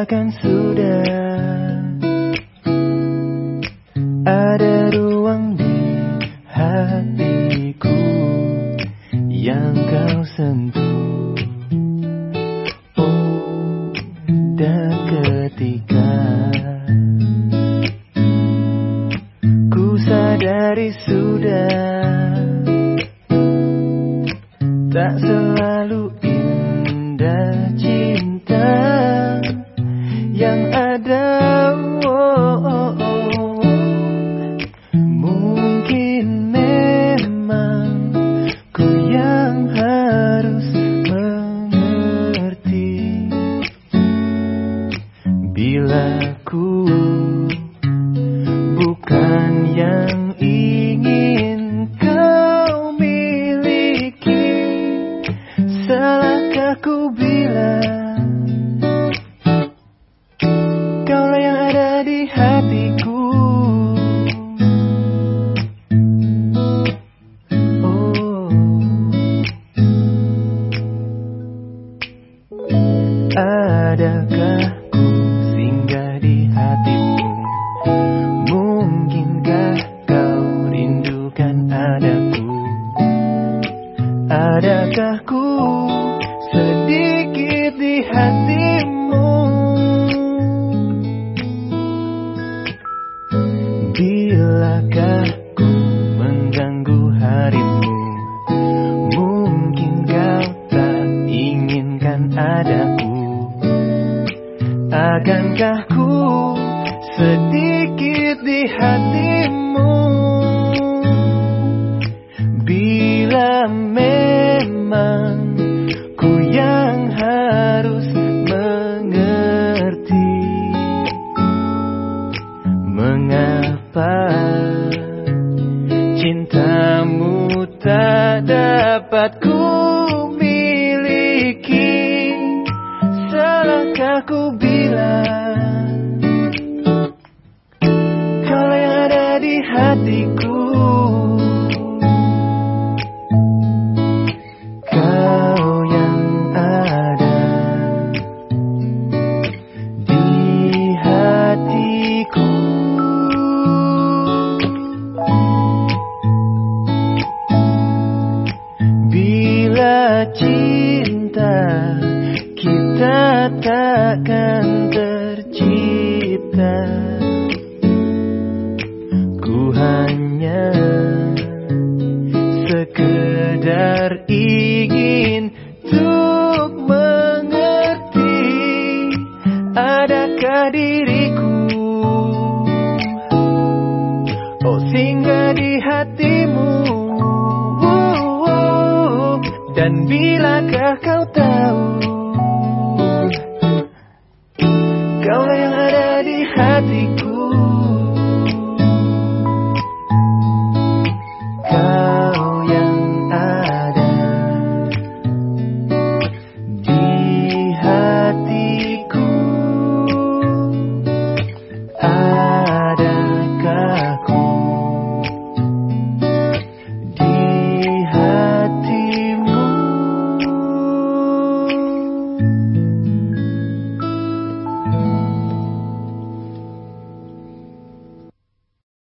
katakan sudah. Ada ruang di hatiku Yang kau sentuh. Oh, dan ketika Ku sadari sudah Tak selalu Yang ada oh, oh, oh. Mungkin memang Ku yang harus mengerti Bila ku di hatiku. Oh. Adakah ku singgah di hatimu? Mungkinkah kau rindukan adaku Adakah ku Bilakah ku mengganggu harimu? Mungkin kau tak inginkan adaku. Akankah ku sedikit di hatimu? Bila memang ku yang harus mengerti Mengapa Salahkah ku bilang Kalau yang ada di hatiku. Kau yang ada di hatiku. Bila cinta Dan bilakah kau tahu